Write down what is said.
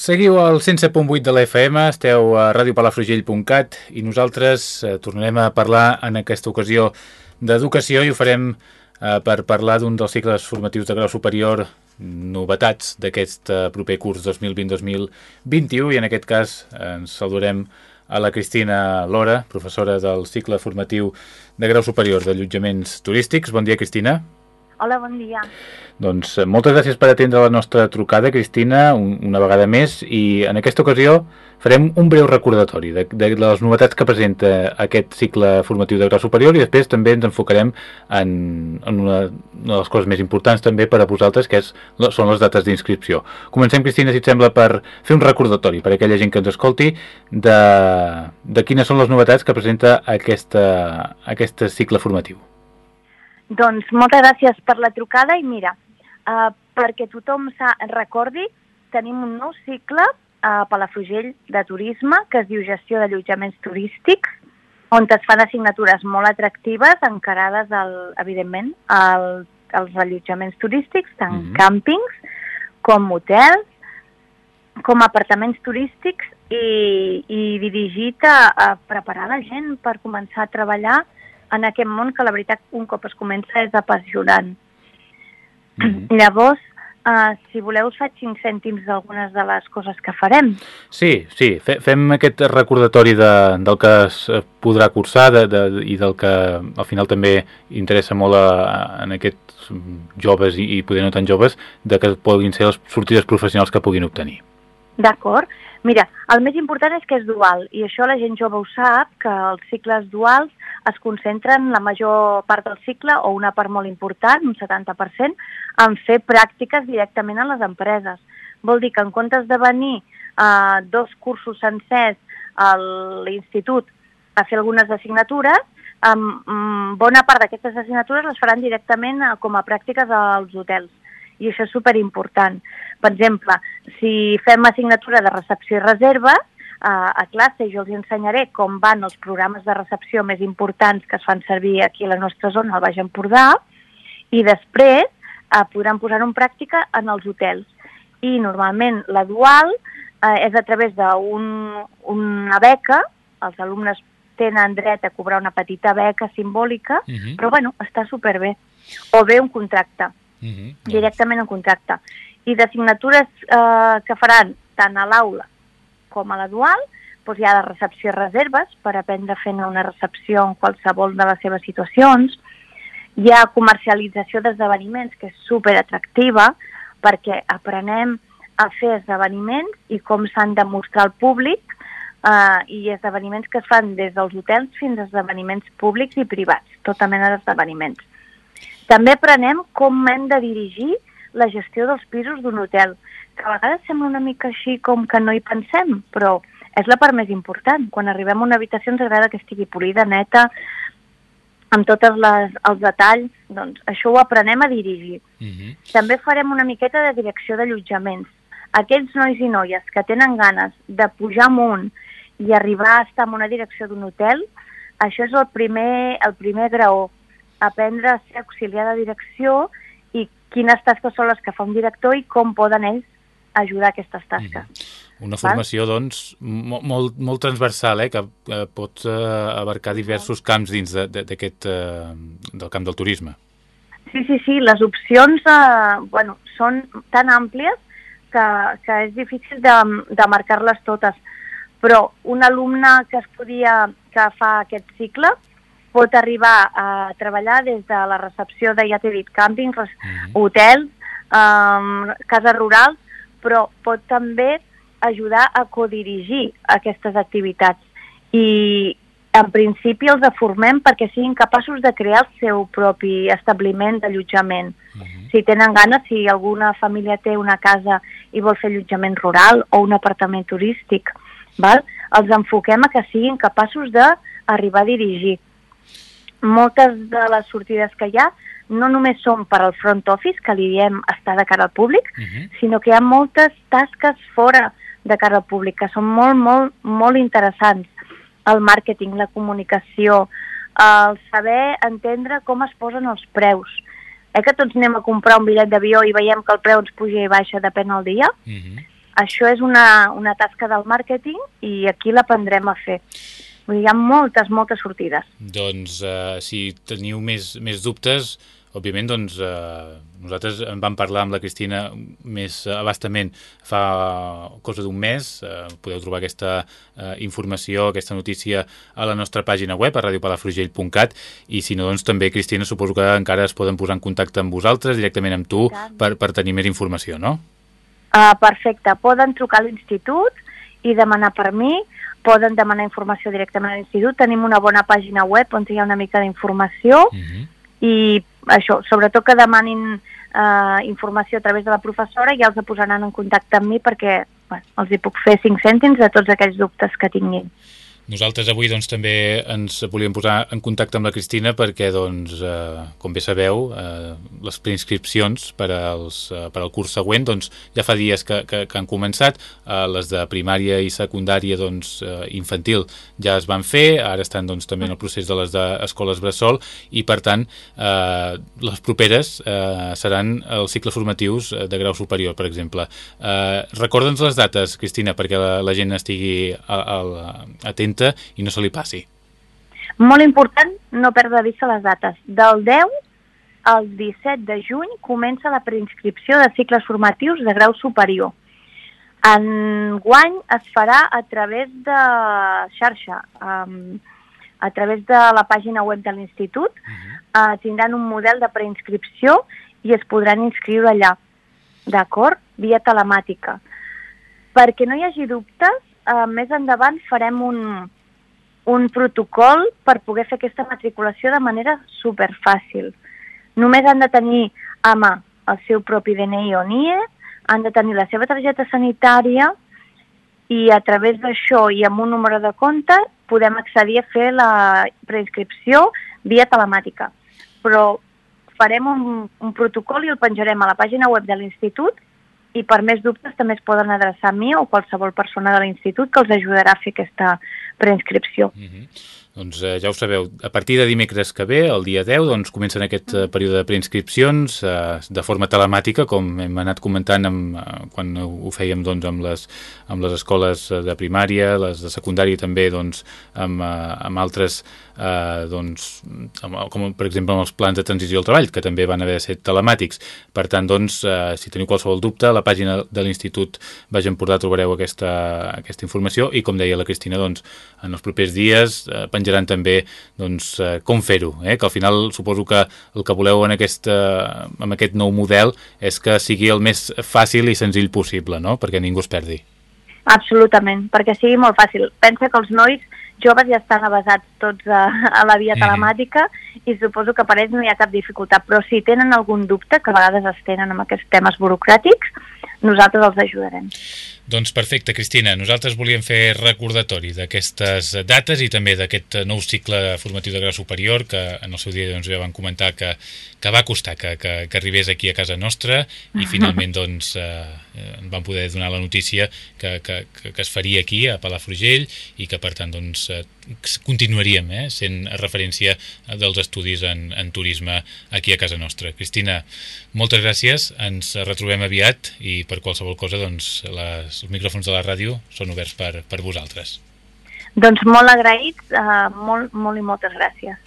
Seguiu al 107.8 de la FM, esteu a radiopalafrugell.cat i nosaltres eh, tornarem a parlar en aquesta ocasió d'educació i ho farem eh, per parlar d'un dels cicles formatius de grau superior novetats d'aquest eh, proper curs 2020-2021 i en aquest cas ens saludarem a la Cristina Lora, professora del cicle formatiu de grau superior d'allotjaments turístics. Bon dia, Cristina. Hola, bon dia. Doncs eh, moltes gràcies per atendre la nostra trucada, Cristina, un, una vegada més, i en aquesta ocasió farem un breu recordatori de, de les novetats que presenta aquest cicle formatiu de grau superior i després també ens enfocarem en, en una, una de les coses més importants també per a vosaltres, que és, són les dates d'inscripció. Comencem, Cristina, si et sembla, per fer un recordatori per a aquella gent que ens escolti de, de quines són les novetats que presenta aquesta, aquest cicle formatiu. Doncs moltes gràcies per la trucada i mira, uh, perquè tothom recordi, tenim un nou cicle a Palafrugell de turisme que es diu Gestió d'allotjaments turístics, on es fan assignatures molt atractives encarades, al, evidentment, al, als allotjaments turístics, tant mm -hmm. càmpings com hotels, com apartaments turístics i, i dirigit a, a preparar la gent per començar a treballar en aquest món que la veritat un cop es comença és apassionant. Mm -hmm. Llavors, uh, si voleu us faig 5 cèntims d'algunes de les coses que farem. Sí, sí, fem aquest recordatori de, del que es podrà cursar de, de, i del que al final també interessa molt a, en aquests joves i, i poder no tan joves, de que puguin ser les sortides professionals que puguin obtenir. D'acord. Mira, el més important és que és dual, i això la gent jove ho sap, que els cicles duals es concentren la major part del cicle, o una part molt important, un 70%, en fer pràctiques directament a les empreses. Vol dir que en comptes de venir eh, dos cursos sencers a l'institut a fer algunes assignatures, um, bona part d'aquestes assignatures les faran directament uh, com a pràctiques als hotels i això és superimportant. Per exemple, si fem assignatura de recepció i reserva, a, classe jo els ensenyaré com van els programes de recepció més importants que es fan servir aquí a la nostra zona, al Baix Empordà, i després eh, podran posar en pràctica en els hotels. I normalment la dual eh, és a través d'una un, beca, els alumnes tenen dret a cobrar una petita beca simbòlica, uh mhm. -huh. però bueno, està superbé. O bé un contracte. Uh mhm, -huh. directament en contracte. I d'assignatures eh, que faran tant a l'aula com a la dual, doncs hi ha la recepció i reserves per aprendre fent una recepció en qualsevol de les seves situacions. Hi ha comercialització d'esdeveniments, que és super atractiva, perquè aprenem a fer esdeveniments i com s'han de mostrar al públic eh, i esdeveniments que es fan des dels hotels fins a esdeveniments públics i privats, tota mena d'esdeveniments. També aprenem com hem de dirigir la gestió dels pisos d'un hotel, que a vegades sembla una mica així com que no hi pensem, però és la part més important. Quan arribem a una habitació ens agrada que estigui polida, neta, amb tots els detalls, doncs això ho aprenem a dirigir. Uh mhm. -huh. També farem una miqueta de direcció d'allotjaments. Aquells nois i noies que tenen ganes de pujar amunt i arribar a estar en una direcció d'un hotel, això és el primer, el primer graó aprendre a ser auxiliar de direcció i quines tasques són les que fa un director i com poden ells ajudar a aquestes tasques. Mm. Una formació, Val? doncs, molt, molt, molt transversal, eh? que, que pot eh, abarcar diversos camps dins d'aquest eh, del camp del turisme. Sí, sí, sí, les opcions eh, bueno, són tan àmplies que, que és difícil de, de marcar-les totes, però un alumne que estudia, que fa aquest cicle, pot arribar a treballar des de la recepció de, ja t'he dit, càmpings, mm -hmm. hotels, um, cases rurals, però pot també ajudar a codirigir aquestes activitats. I en principi els formem perquè siguin capaços de crear el seu propi establiment d'allotjament. Uh -huh. Si tenen ganes, si alguna família té una casa i vol fer allotjament rural o un apartament turístic, val? els enfoquem a que siguin capaços d'arribar a dirigir moltes de les sortides que hi ha no només són per al front office, que li diem estar de cara al públic, uh mhm. -huh. sinó que hi ha moltes tasques fora de cara al públic que són molt, molt, molt interessants. El màrqueting, la comunicació, el saber entendre com es posen els preus. Eh que tots anem a comprar un bitllet d'avió i veiem que el preu ens puja i baixa depèn del dia? Uh mhm. -huh. això és una, una tasca del màrqueting i aquí l'aprendrem a fer. Vull dir, hi ha moltes, moltes sortides. Doncs uh, si teniu més, més dubtes, òbviament doncs, eh, nosaltres en vam parlar amb la Cristina més abastament fa cosa d'un mes. Eh, podeu trobar aquesta eh, informació, aquesta notícia a la nostra pàgina web, a radiopalafrugell.cat i si no, doncs també, Cristina, suposo que encara es poden posar en contacte amb vosaltres, directament amb tu, per, per tenir més informació, no? Uh, perfecte. Poden trucar a l'institut i demanar per mi, poden demanar informació directament a l'institut. Tenim una bona pàgina web on hi ha una mica d'informació uh -huh. i això, sobretot que demanin eh, informació a través de la professora i ja els posaran en contacte amb mi perquè bueno, els hi puc fer cinc cèntims de tots aquells dubtes que tinguin. Nosaltres avui doncs, també ens volíem posar en contacte amb la Cristina perquè, doncs, eh, com bé sabeu, eh, les preinscripcions per, als, eh, per al curs següent doncs, ja fa dies que, que, que han començat, eh, les de primària i secundària doncs, eh, infantil ja es van fer, ara estan doncs, també en el procés de les d'escoles bressol i, per tant, eh, les properes eh, seran els cicles formatius de grau superior, per exemple. Eh, Recorda'ns les dates, Cristina, perquè la, la gent estigui atenta compte i no se li passi. Molt important no perdre de vista les dates. Del 10 al 17 de juny comença la preinscripció de cicles formatius de grau superior. En guany es farà a través de xarxa, um, a través de la pàgina web de l'institut, uh -huh. uh, tindran un model de preinscripció i es podran inscriure allà, d'acord? Via telemàtica. Perquè no hi hagi dubtes, uh, més endavant farem un, un protocol per poder fer aquesta matriculació de manera superfàcil. Només han de tenir a mà el seu propi DNI o NIE, han de tenir la seva targeta sanitària i a través d'això i amb un número de compte podem accedir a fer la preinscripció via telemàtica. Però farem un, un protocol i el penjarem a la pàgina web de l'institut i per més dubtes també es poden adreçar a mi o qualsevol persona de l'institut que els ajudarà a fer aquesta preinscripció. Mm -hmm. Doncs eh, ja ho sabeu, a partir de dimecres que ve, el dia 10, doncs comencen aquest eh, període de preinscripcions eh, de forma telemàtica, com hem anat comentant amb, eh, quan ho fèiem doncs, amb, les, amb les escoles de primària, les de secundària també doncs, amb, eh, amb altres eh, doncs, com per exemple amb els plans de transició al treball, que també van haver de ser telemàtics. Per tant, doncs, eh, si teniu qualsevol dubte, a la pàgina de l'Institut Baix Empordà trobareu aquesta, aquesta informació i, com deia la Cristina, doncs, en els propers dies eh, penjaran també doncs, eh, com fer-ho, eh? que al final suposo que el que voleu en aquest, eh, amb aquest nou model és que sigui el més fàcil i senzill possible, no? perquè ningú es perdi. Absolutament, perquè sigui molt fàcil. Pensa que els nois joves ja estan avasats tots a, a la via telemàtica i suposo que per ells no hi ha cap dificultat, però si tenen algun dubte, que a vegades es tenen amb aquests temes burocràtics, nosaltres els ajudarem. Doncs perfecte, Cristina. Nosaltres volíem fer recordatori d'aquestes dates i també d'aquest nou cicle formatiu de grau superior que en el seu dia doncs, ja van comentar que, que va costar que, que, que arribés aquí a casa nostra i finalment doncs, eh, van poder donar la notícia que, que, que es faria aquí a Palafrugell i que per tant doncs, eh, continuaríem eh, sent referència dels estudis en, en turisme aquí a casa nostra. Cristina, moltes gràcies, ens retrobem aviat i per qualsevol cosa doncs, les, els micròfons de la ràdio són oberts per, per vosaltres. Doncs molt agraïts, uh, molt, molt i moltes gràcies.